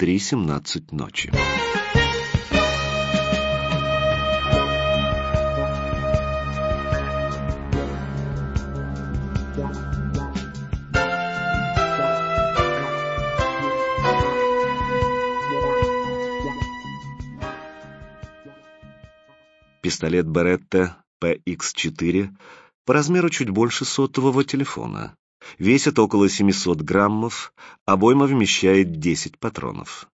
3.17 ночи. Пистолет Беретта PX-4 по размеру чуть больше сотового телефона. Весит около 700 граммов, обойма вмещает 10 патронов.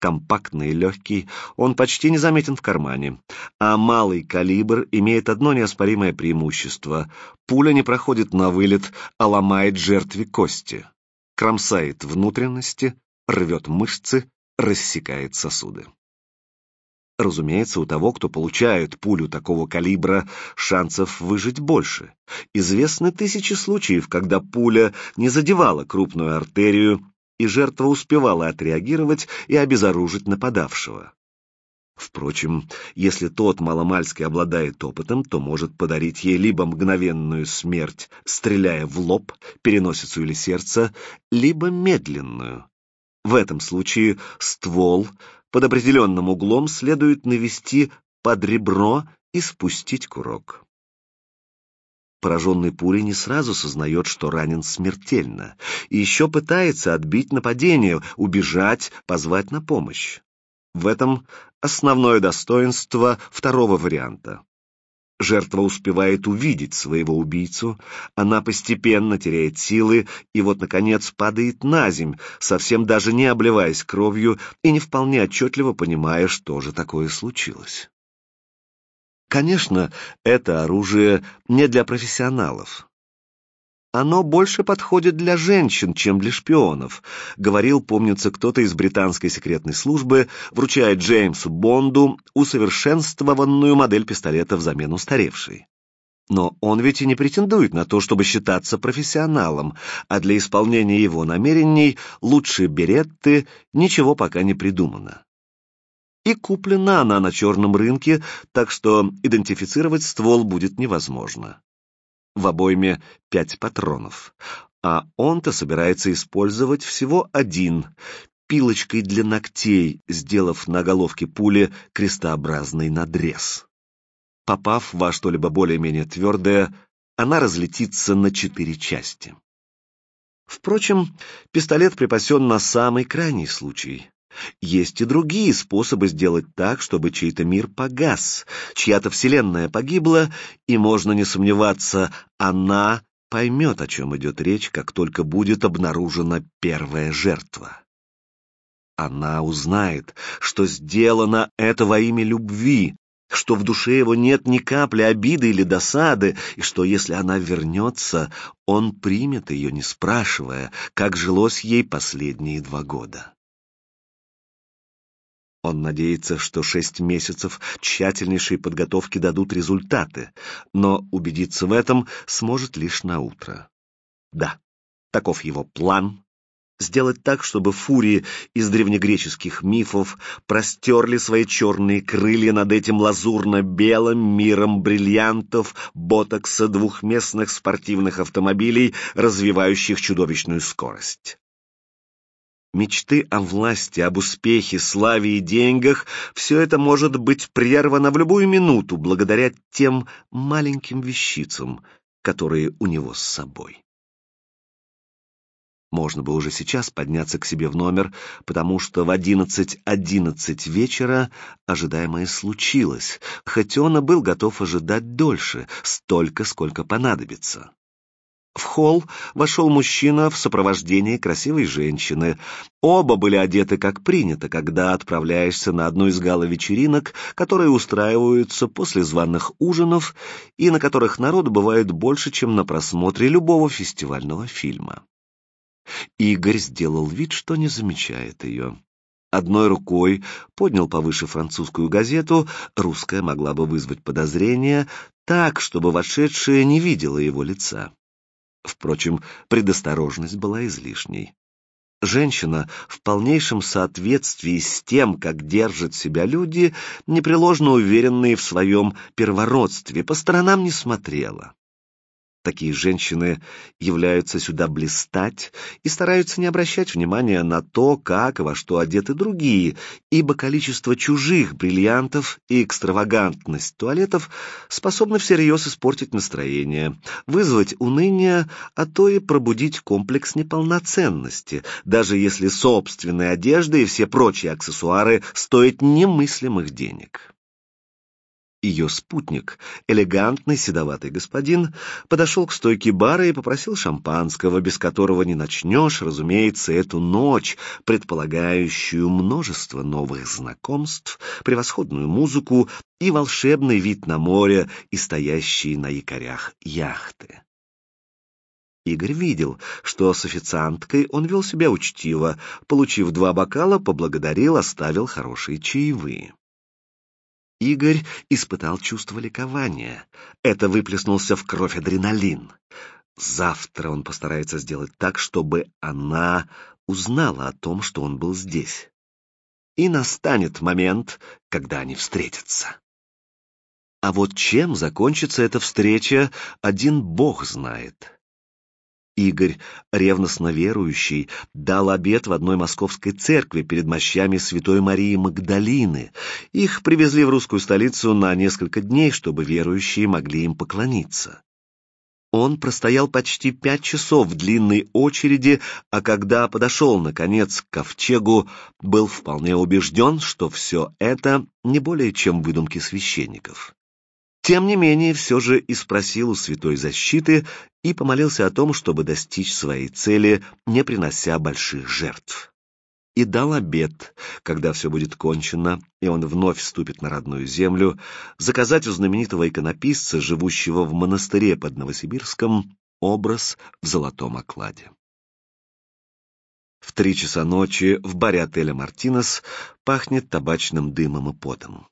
Компактный и легкий, он почти незаметен в кармане, а малый калибр имеет одно неоспоримое преимущество. Пуля не проходит на вылет, а ломает жертве кости. Кромсает внутренности, рвет мышцы, рассекает сосуды. Разумеется, у того, кто получает пулю такого калибра, шансов выжить больше. Известны тысячи случаев, когда пуля не задевала крупную артерию, и жертва успевала отреагировать и обезоружить нападавшего. Впрочем, если тот маломальски обладает опытом, то может подарить ей либо мгновенную смерть, стреляя в лоб, переносицу или сердце, либо медленную. В этом случае ствол под определенным углом следует навести под ребро и спустить курок. Пораженный пулей не сразу сознает, что ранен смертельно, и еще пытается отбить нападение, убежать, позвать на помощь. В этом основное достоинство второго варианта. Жертва успевает увидеть своего убийцу, она постепенно теряет силы и вот, наконец, падает на земь, совсем даже не обливаясь кровью и не вполне отчетливо понимая, что же такое случилось. Конечно, это оружие не для профессионалов. Оно больше подходит для женщин, чем для шпионов, говорил, помнится, кто-то из британской секретной службы, вручая Джеймсу Бонду усовершенствованную модель пистолета взамен устаревшей. Но он ведь и не претендует на то, чтобы считаться профессионалом, а для исполнения его намерений лучше беретты ничего пока не придумано. И куплена она на черном рынке, так что идентифицировать ствол будет невозможно в обойме пять патронов, а он-то собирается использовать всего один, пилочкой для ногтей, сделав на головке пули крестообразный надрез. Попав во что-либо более-менее твердое, она разлетится на четыре части. Впрочем, пистолет припасен на самый крайний случай. Есть и другие способы сделать так, чтобы чей-то мир погас, чья-то вселенная погибла, и можно не сомневаться, она поймет, о чем идет речь, как только будет обнаружена первая жертва. Она узнает, что сделано это во имя любви, что в душе его нет ни капли обиды или досады, и что если она вернется, он примет ее, не спрашивая, как жилось ей последние два года. Он надеется, что шесть месяцев тщательнейшей подготовки дадут результаты, но убедиться в этом сможет лишь на утро. Да, таков его план. Сделать так, чтобы фурии из древнегреческих мифов простерли свои черные крылья над этим лазурно-белым миром бриллиантов, ботокса двухместных спортивных автомобилей, развивающих чудовищную скорость. Мечты о власти, об успехе, славе и деньгах — все это может быть прервано в любую минуту благодаря тем маленьким вещицам, которые у него с собой. Можно бы уже сейчас подняться к себе в номер, потому что в одиннадцать одиннадцать вечера ожидаемое случилось, хоть он и был готов ожидать дольше, столько, сколько понадобится. В холл вошел мужчина в сопровождении красивой женщины. Оба были одеты как принято, когда отправляешься на одну из гала-вечеринок, которые устраиваются после званых ужинов и на которых народ бывает больше, чем на просмотре любого фестивального фильма. Игорь сделал вид, что не замечает ее. Одной рукой поднял повыше французскую газету, русская могла бы вызвать подозрение, так, чтобы вошедшая не видела его лица. Впрочем, предосторожность была излишней. Женщина в полнейшем соответствии с тем, как держат себя люди, непреложно уверенные в своем первородстве, по сторонам не смотрела. Такие женщины являются сюда блистать и стараются не обращать внимания на то, как и во что одеты другие, ибо количество чужих бриллиантов и экстравагантность туалетов способны всерьез испортить настроение, вызвать уныние, а то и пробудить комплекс неполноценности, даже если собственная одежда и все прочие аксессуары стоят немыслимых денег. Ее спутник, элегантный седоватый господин, подошел к стойке бара и попросил шампанского, без которого не начнешь, разумеется, эту ночь, предполагающую множество новых знакомств, превосходную музыку и волшебный вид на море и стоящие на якорях яхты. Игорь видел, что с официанткой он вел себя учтиво, получив два бокала, поблагодарил, оставил хорошие чаевые. Игорь испытал чувство ликования. Это выплеснулся в кровь адреналин. Завтра он постарается сделать так, чтобы она узнала о том, что он был здесь. И настанет момент, когда они встретятся. А вот чем закончится эта встреча, один бог знает. Игорь, ревностно верующий, дал обет в одной московской церкви перед мощами Святой Марии Магдалины. Их привезли в русскую столицу на несколько дней, чтобы верующие могли им поклониться. Он простоял почти пять часов в длинной очереди, а когда подошел, наконец, к ковчегу, был вполне убежден, что все это не более чем выдумки священников. Тем не менее, все же и спросил у святой защиты и помолился о том, чтобы достичь своей цели, не принося больших жертв. И дал обет, когда все будет кончено, и он вновь вступит на родную землю, заказать у знаменитого иконописца, живущего в монастыре под Новосибирском, образ в золотом окладе. В три часа ночи в баре отеля «Мартинес» пахнет табачным дымом и потом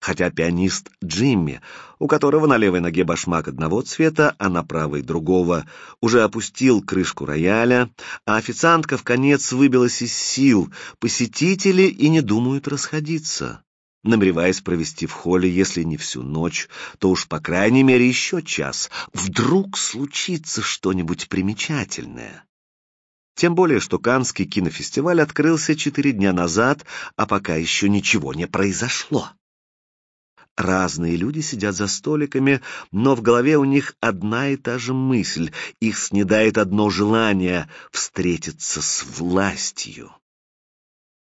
хотя пианист Джимми, у которого на левой ноге башмак одного цвета, а на правой другого, уже опустил крышку рояля, а официантка в конец выбилась из сил, посетители и не думают расходиться, намереваясь провести в холле, если не всю ночь, то уж по крайней мере еще час. Вдруг случится что-нибудь примечательное. Тем более, что Канский кинофестиваль открылся четыре дня назад, а пока еще ничего не произошло. Разные люди сидят за столиками, но в голове у них одна и та же мысль. Их снедает одно желание — встретиться с властью.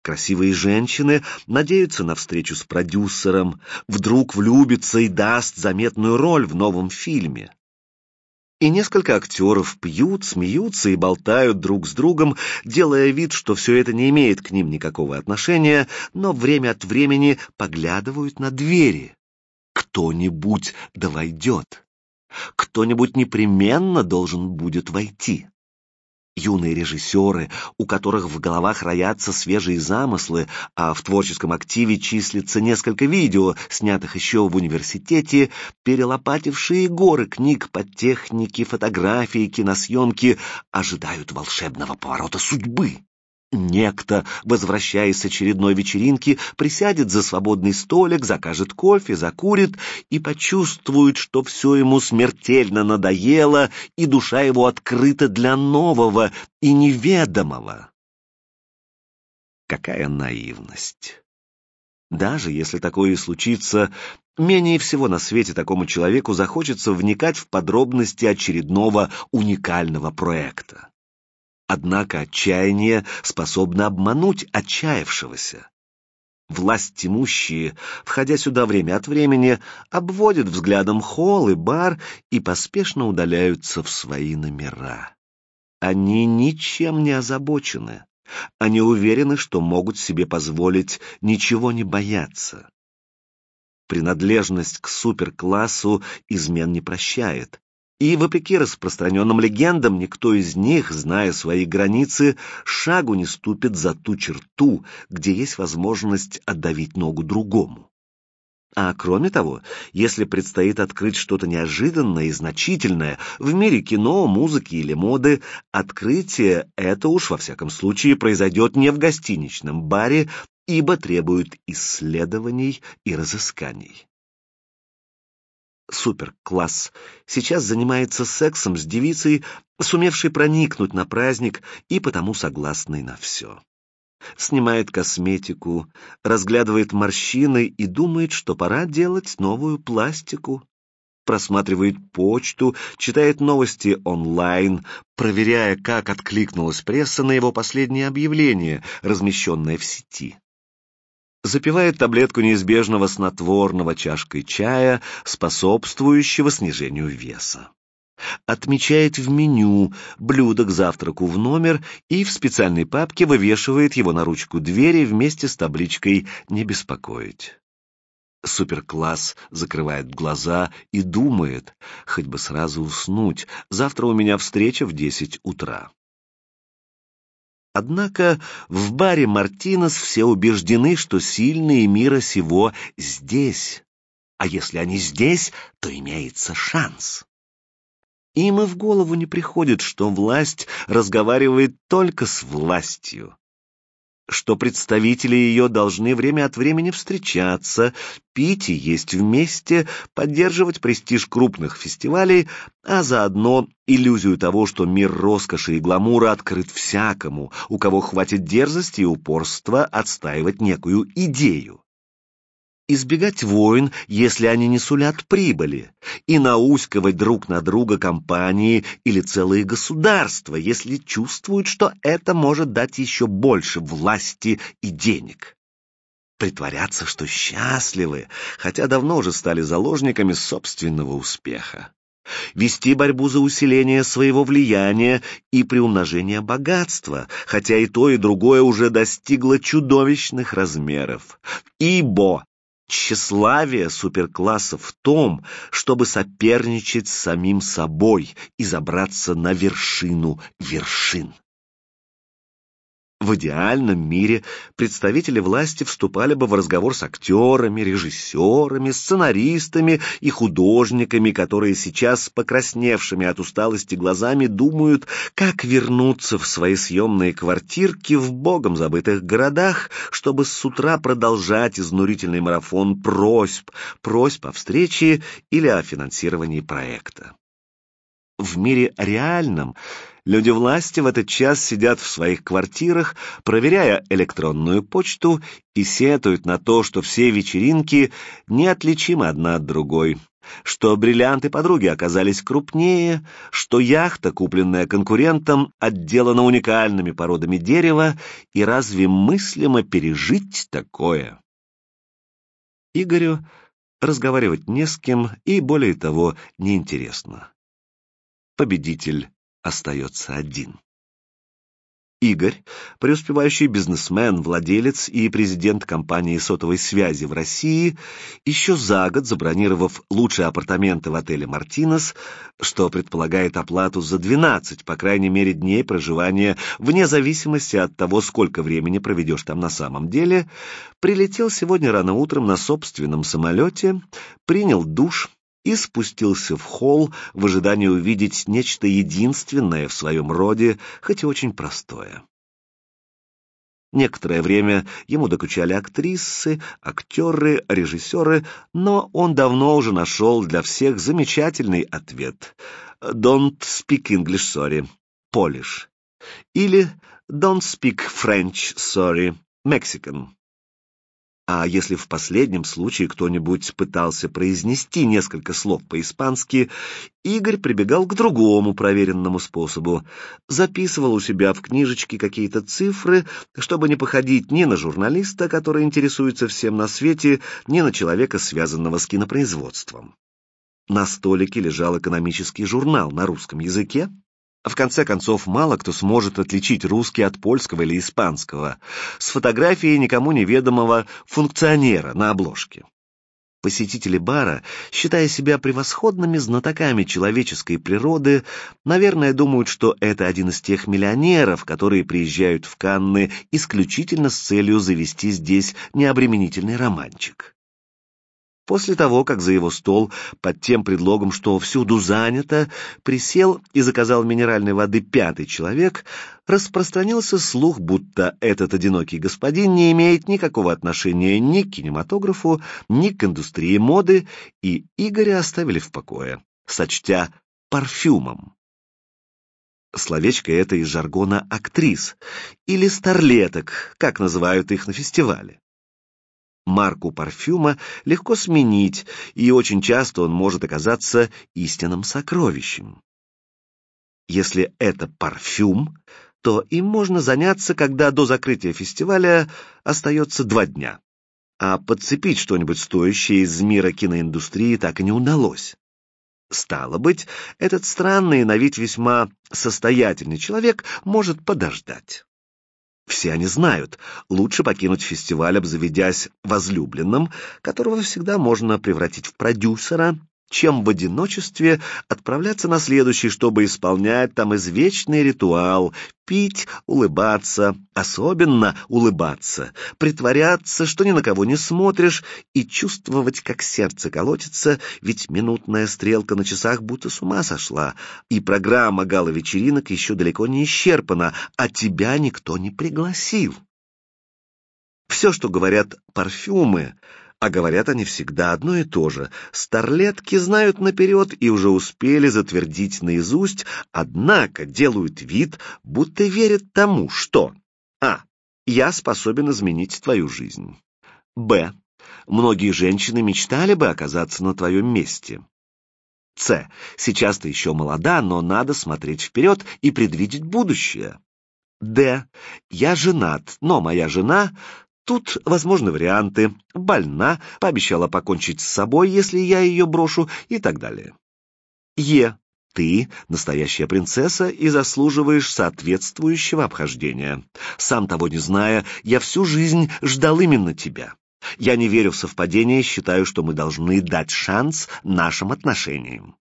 Красивые женщины надеются на встречу с продюсером, вдруг влюбится и даст заметную роль в новом фильме. И несколько актеров пьют, смеются и болтают друг с другом, делая вид, что все это не имеет к ним никакого отношения, но время от времени поглядывают на двери кто-нибудь да войдет. Кто-нибудь непременно должен будет войти. Юные режиссеры, у которых в головах роятся свежие замыслы, а в творческом активе числится несколько видео, снятых еще в университете, перелопатившие горы книг по технике фотографии, киносъемки, ожидают волшебного поворота судьбы. Некто, возвращаясь с очередной вечеринки, присядет за свободный столик, закажет кофе, закурит и почувствует, что все ему смертельно надоело, и душа его открыта для нового и неведомого. Какая наивность! Даже если такое и случится, менее всего на свете такому человеку захочется вникать в подробности очередного уникального проекта. Однако отчаяние способно обмануть отчаявшегося. Власть имущие, входя сюда время от времени, обводят взглядом холл и бар и поспешно удаляются в свои номера. Они ничем не озабочены. Они уверены, что могут себе позволить ничего не бояться. Принадлежность к суперклассу измен не прощает, и, вопреки распространенным легендам, никто из них, зная свои границы, шагу не ступит за ту черту, где есть возможность отдавить ногу другому. А кроме того, если предстоит открыть что-то неожиданное и значительное в мире кино, музыки или моды, открытие это уж во всяком случае произойдет не в гостиничном баре, ибо требует исследований и разысканий. Суперкласс, сейчас занимается сексом с девицей, сумевшей проникнуть на праздник и потому согласной на все. Снимает косметику, разглядывает морщины и думает, что пора делать новую пластику. Просматривает почту, читает новости онлайн, проверяя, как откликнулась пресса на его последнее объявление, размещенное в сети запивает таблетку неизбежного снотворного чашкой чая, способствующего снижению веса. Отмечает в меню блюдо к завтраку в номер и в специальной папке вывешивает его на ручку двери вместе с табличкой «Не беспокоить». Суперкласс закрывает глаза и думает, хоть бы сразу уснуть, завтра у меня встреча в десять утра. Однако в баре «Мартинес» все убеждены, что сильные мира сего здесь. А если они здесь, то имеется шанс. Им и в голову не приходит, что власть разговаривает только с властью что представители ее должны время от времени встречаться, пить и есть вместе, поддерживать престиж крупных фестивалей, а заодно иллюзию того, что мир роскоши и гламура открыт всякому, у кого хватит дерзости и упорства отстаивать некую идею избегать войн, если они не сулят прибыли, и науськивать друг на друга компании или целые государства, если чувствуют, что это может дать еще больше власти и денег. Притворяться, что счастливы, хотя давно уже стали заложниками собственного успеха. Вести борьбу за усиление своего влияния и приумножение богатства, хотя и то, и другое уже достигло чудовищных размеров. Ибо Тщеславие суперкласса в том, чтобы соперничать с самим собой и забраться на вершину вершин. В идеальном мире представители власти вступали бы в разговор с актерами, режиссерами, сценаристами и художниками, которые сейчас, покрасневшими от усталости глазами, думают, как вернуться в свои съемные квартирки в богом забытых городах, чтобы с утра продолжать изнурительный марафон просьб, просьб о встрече или о финансировании проекта. В мире реальном Люди власти в этот час сидят в своих квартирах, проверяя электронную почту и сетуют на то, что все вечеринки неотличимы одна от другой, что бриллианты подруги оказались крупнее, что яхта, купленная конкурентом, отделана уникальными породами дерева, и разве мыслимо пережить такое? Игорю разговаривать не с кем и, более того, неинтересно. Победитель остается один. Игорь, преуспевающий бизнесмен, владелец и президент компании сотовой связи в России, еще за год забронировав лучшие апартаменты в отеле «Мартинес», что предполагает оплату за 12, по крайней мере, дней проживания, вне зависимости от того, сколько времени проведешь там на самом деле, прилетел сегодня рано утром на собственном самолете, принял душ, и спустился в холл в ожидании увидеть нечто единственное в своем роде, хоть и очень простое. Некоторое время ему докучали актрисы, актеры, режиссеры, но он давно уже нашел для всех замечательный ответ. «Don't speak English, sorry. Polish». Или «Don't speak French, sorry. Mexican». А если в последнем случае кто-нибудь пытался произнести несколько слов по-испански, Игорь прибегал к другому проверенному способу. Записывал у себя в книжечке какие-то цифры, чтобы не походить ни на журналиста, который интересуется всем на свете, ни на человека, связанного с кинопроизводством. На столике лежал экономический журнал на русском языке, в конце концов, мало кто сможет отличить русский от польского или испанского с фотографией никому неведомого функционера на обложке. Посетители бара, считая себя превосходными знатоками человеческой природы, наверное, думают, что это один из тех миллионеров, которые приезжают в Канны исключительно с целью завести здесь необременительный романчик. После того, как за его стол, под тем предлогом, что всюду занято, присел и заказал минеральной воды пятый человек, распространился слух, будто этот одинокий господин не имеет никакого отношения ни к кинематографу, ни к индустрии моды, и Игоря оставили в покое, сочтя парфюмом. Словечко это из жаргона актрис или старлеток, как называют их на фестивале. Марку парфюма легко сменить, и очень часто он может оказаться истинным сокровищем. Если это парфюм, то им можно заняться, когда до закрытия фестиваля остается два дня. А подцепить что-нибудь стоящее из мира киноиндустрии так и не удалось. Стало быть, этот странный на вид весьма состоятельный человек может подождать. Все они знают, лучше покинуть фестиваль, обзаведясь возлюбленным, которого всегда можно превратить в продюсера, чем в одиночестве отправляться на следующий, чтобы исполнять там извечный ритуал, пить, улыбаться, особенно улыбаться, притворяться, что ни на кого не смотришь, и чувствовать, как сердце колотится, ведь минутная стрелка на часах будто с ума сошла, и программа гала-вечеринок еще далеко не исчерпана, а тебя никто не пригласил. Все, что говорят парфюмы, а говорят они всегда одно и то же. Старлетки знают наперед и уже успели затвердить наизусть, однако делают вид, будто верят тому, что А. Я способен изменить твою жизнь. Б. Многие женщины мечтали бы оказаться на твоем месте. С. Сейчас ты еще молода, но надо смотреть вперед и предвидеть будущее. Д. Я женат, но моя жена Тут возможны варианты. Больна, пообещала покончить с собой, если я ее брошу, и так далее. Е. Ты настоящая принцесса и заслуживаешь соответствующего обхождения. Сам того не зная, я всю жизнь ждал именно тебя. Я не верю в совпадение, считаю, что мы должны дать шанс нашим отношениям.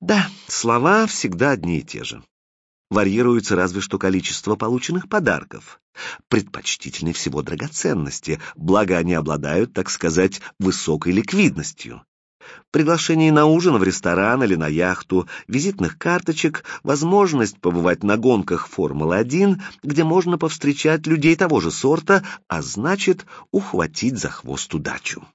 Да, слова всегда одни и те же. Варьируется разве что количество полученных подарков. Предпочтительнее всего драгоценности, благо они обладают, так сказать, высокой ликвидностью. Приглашение на ужин в ресторан или на яхту, визитных карточек, возможность побывать на гонках Формулы-1, где можно повстречать людей того же сорта, а значит, ухватить за хвост удачу.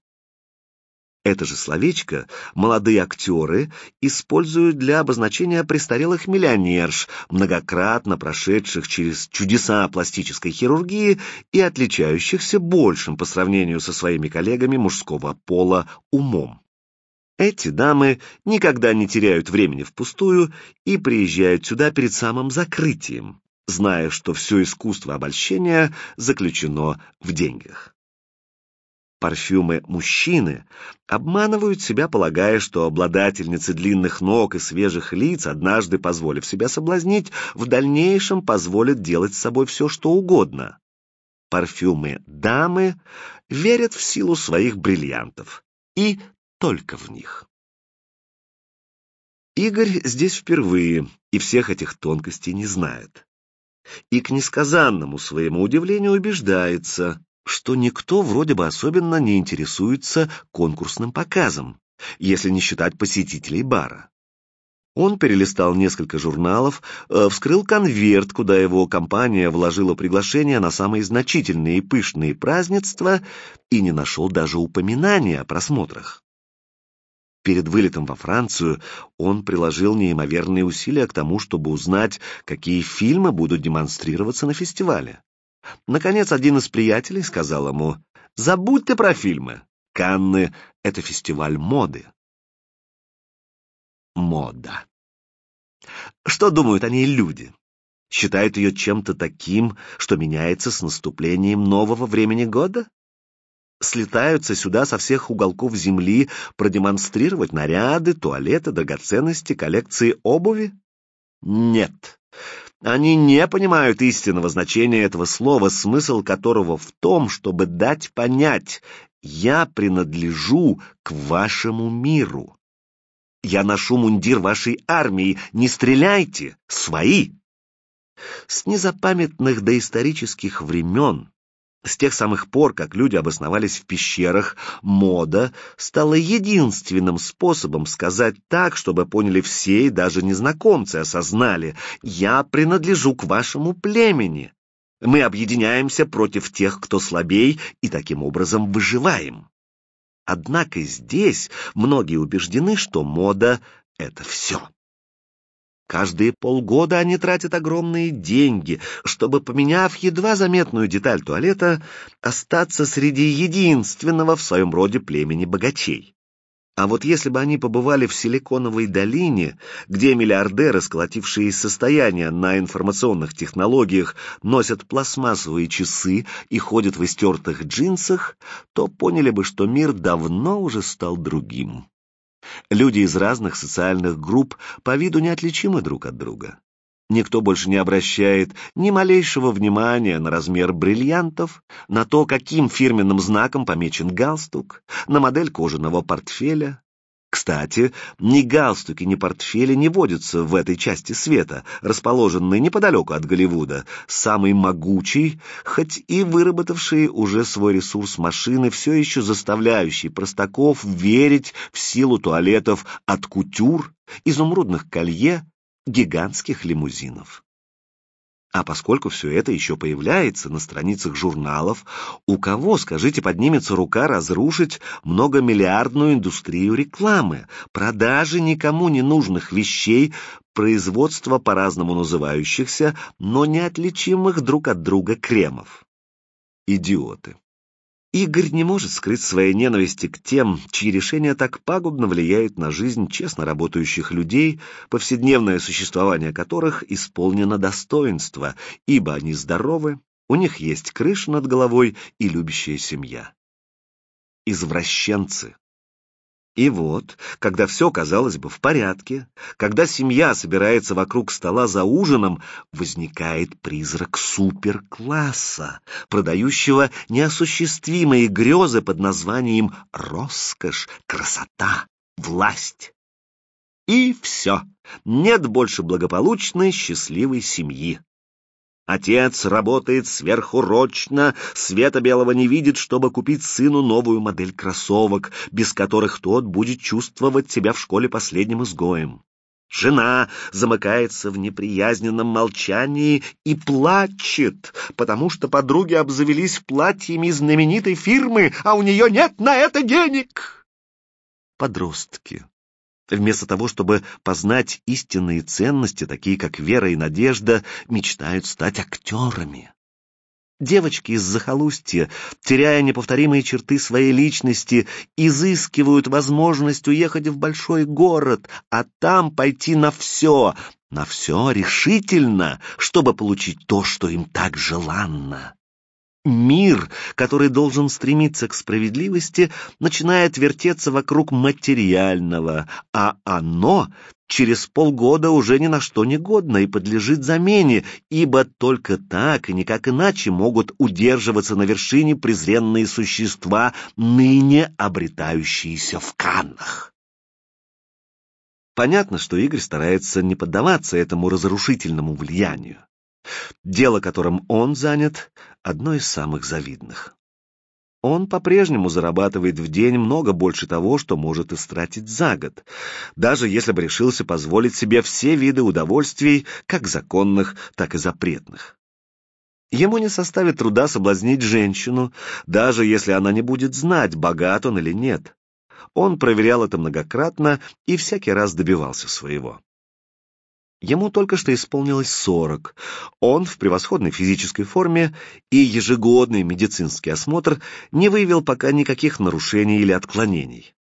Это же словечко молодые актеры используют для обозначения престарелых миллионерш, многократно прошедших через чудеса пластической хирургии и отличающихся большим по сравнению со своими коллегами мужского пола умом. Эти дамы никогда не теряют времени впустую и приезжают сюда перед самым закрытием, зная, что все искусство обольщения заключено в деньгах. Парфюмы мужчины обманывают себя, полагая, что обладательницы длинных ног и свежих лиц, однажды позволив себя соблазнить, в дальнейшем позволят делать с собой все, что угодно. Парфюмы дамы верят в силу своих бриллиантов. И только в них. Игорь здесь впервые и всех этих тонкостей не знает. И к несказанному своему удивлению убеждается, что никто вроде бы особенно не интересуется конкурсным показом, если не считать посетителей бара. Он перелистал несколько журналов, э, вскрыл конверт, куда его компания вложила приглашение на самые значительные и пышные празднества и не нашел даже упоминания о просмотрах. Перед вылетом во Францию он приложил неимоверные усилия к тому, чтобы узнать, какие фильмы будут демонстрироваться на фестивале. Наконец, один из приятелей сказал ему, «Забудь ты про фильмы. Канны — это фестиваль моды». Мода. Что думают о ней люди? Считают ее чем-то таким, что меняется с наступлением нового времени года? Слетаются сюда со всех уголков земли продемонстрировать наряды, туалеты, драгоценности, коллекции обуви? Нет. Они не понимают истинного значения этого слова, смысл которого в том, чтобы дать понять «я принадлежу к вашему миру». Я ношу мундир вашей армии, не стреляйте, свои. С незапамятных доисторических времен С тех самых пор, как люди обосновались в пещерах, мода стала единственным способом сказать так, чтобы поняли все и даже незнакомцы осознали «я принадлежу к вашему племени». Мы объединяемся против тех, кто слабей, и таким образом выживаем. Однако здесь многие убеждены, что мода — это все. Каждые полгода они тратят огромные деньги, чтобы, поменяв едва заметную деталь туалета, остаться среди единственного в своем роде племени богачей. А вот если бы они побывали в Силиконовой долине, где миллиардеры, сколотившие состояние на информационных технологиях, носят пластмассовые часы и ходят в истертых джинсах, то поняли бы, что мир давно уже стал другим. Люди из разных социальных групп по виду неотличимы друг от друга. Никто больше не обращает ни малейшего внимания на размер бриллиантов, на то, каким фирменным знаком помечен галстук, на модель кожаного портфеля. Кстати, ни галстуки, ни портфели не водятся в этой части света, расположенной неподалеку от Голливуда. Самый могучий, хоть и выработавший уже свой ресурс машины, все еще заставляющий простаков верить в силу туалетов от кутюр, изумрудных колье, гигантских лимузинов. А поскольку все это еще появляется на страницах журналов, у кого, скажите, поднимется рука разрушить многомиллиардную индустрию рекламы, продажи никому не нужных вещей, производства по-разному называющихся, но неотличимых друг от друга кремов? Идиоты. Игорь не может скрыть своей ненависти к тем, чьи решения так пагубно влияют на жизнь честно работающих людей, повседневное существование которых исполнено достоинства, ибо они здоровы, у них есть крыша над головой и любящая семья. Извращенцы, и вот, когда все, казалось бы, в порядке, когда семья собирается вокруг стола за ужином, возникает призрак суперкласса, продающего неосуществимые грезы под названием роскошь, красота, власть. И все, нет больше благополучной, счастливой семьи. Отец работает сверхурочно, света белого не видит, чтобы купить сыну новую модель кроссовок, без которых тот будет чувствовать себя в школе последним изгоем. Жена замыкается в неприязненном молчании и плачет, потому что подруги обзавелись платьями знаменитой фирмы, а у нее нет на это денег. Подростки Вместо того, чтобы познать истинные ценности, такие как вера и надежда, мечтают стать актерами. Девочки из захолустья, теряя неповторимые черты своей личности, изыскивают возможность уехать в большой город, а там пойти на все, на все решительно, чтобы получить то, что им так желанно. Мир, который должен стремиться к справедливости, начинает вертеться вокруг материального, а оно через полгода уже ни на что не годно и подлежит замене, ибо только так и никак иначе могут удерживаться на вершине презренные существа, ныне обретающиеся в Каннах. Понятно, что Игорь старается не поддаваться этому разрушительному влиянию. Дело, которым он занят, одно из самых завидных. Он по-прежнему зарабатывает в день много больше того, что может истратить за год, даже если бы решился позволить себе все виды удовольствий, как законных, так и запретных. Ему не составит труда соблазнить женщину, даже если она не будет знать, богат он или нет. Он проверял это многократно и всякий раз добивался своего. Ему только что исполнилось сорок. Он в превосходной физической форме, и ежегодный медицинский осмотр не выявил пока никаких нарушений или отклонений.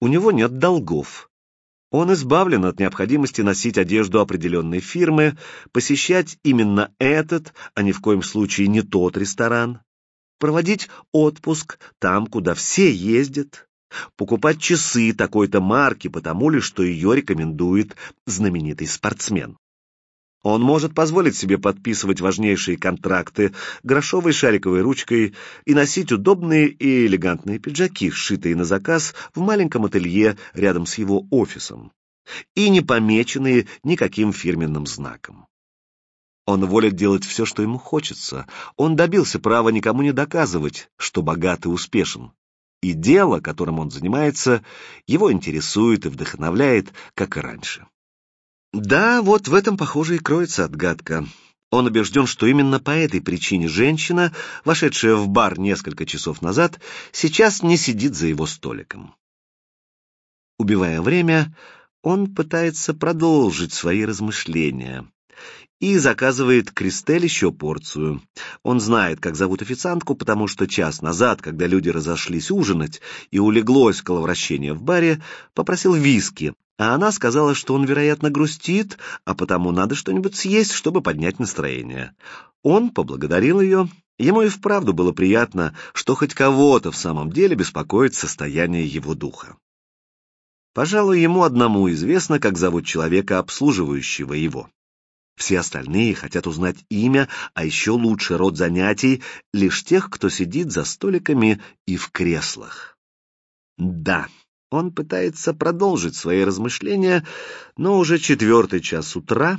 У него нет долгов. Он избавлен от необходимости носить одежду определенной фирмы, посещать именно этот, а ни в коем случае не тот ресторан, проводить отпуск там, куда все ездят, покупать часы такой-то марки, потому ли, что ее рекомендует знаменитый спортсмен. Он может позволить себе подписывать важнейшие контракты грошовой шариковой ручкой и носить удобные и элегантные пиджаки, сшитые на заказ в маленьком ателье рядом с его офисом, и не помеченные никаким фирменным знаком. Он волит делать все, что ему хочется. Он добился права никому не доказывать, что богат и успешен. И дело, которым он занимается, его интересует и вдохновляет, как и раньше. Да, вот в этом, похоже, и кроется отгадка. Он убежден, что именно по этой причине женщина, вошедшая в бар несколько часов назад, сейчас не сидит за его столиком. Убивая время, он пытается продолжить свои размышления и заказывает Кристель еще порцию. Он знает, как зовут официантку, потому что час назад, когда люди разошлись ужинать и улеглось коловращение в баре, попросил виски, а она сказала, что он, вероятно, грустит, а потому надо что-нибудь съесть, чтобы поднять настроение. Он поблагодарил ее. Ему и вправду было приятно, что хоть кого-то в самом деле беспокоит состояние его духа. Пожалуй, ему одному известно, как зовут человека, обслуживающего его. Все остальные хотят узнать имя, а еще лучше род занятий лишь тех, кто сидит за столиками и в креслах. Да, он пытается продолжить свои размышления, но уже четвертый час утра.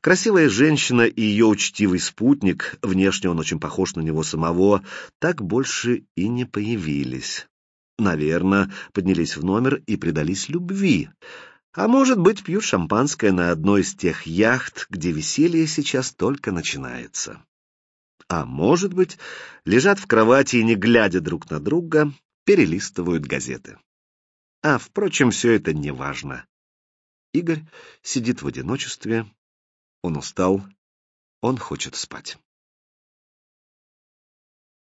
Красивая женщина и ее учтивый спутник, внешне он очень похож на него самого, так больше и не появились. Наверное, поднялись в номер и предались любви. А может быть, пьют шампанское на одной из тех яхт, где веселье сейчас только начинается. А может быть, лежат в кровати и, не глядя друг на друга, перелистывают газеты. А, впрочем, все это не важно. Игорь сидит в одиночестве, он устал, он хочет спать.